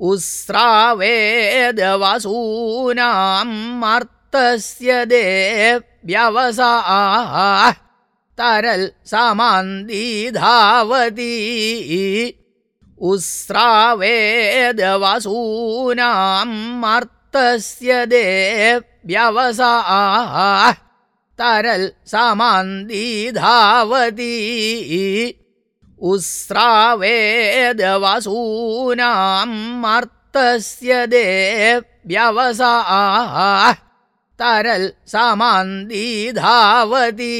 उस्रावेदवसूनाम् मर्तस्य देव्यवसा तरल् समान्दी धावती उस्रावेदवसूनाम् मर्तस्य देव्यवसा तरल् समान्दी धावती उस्रावेदवसूनाम् मर्तस्य देव्यवसा तरल् समान्दी धावती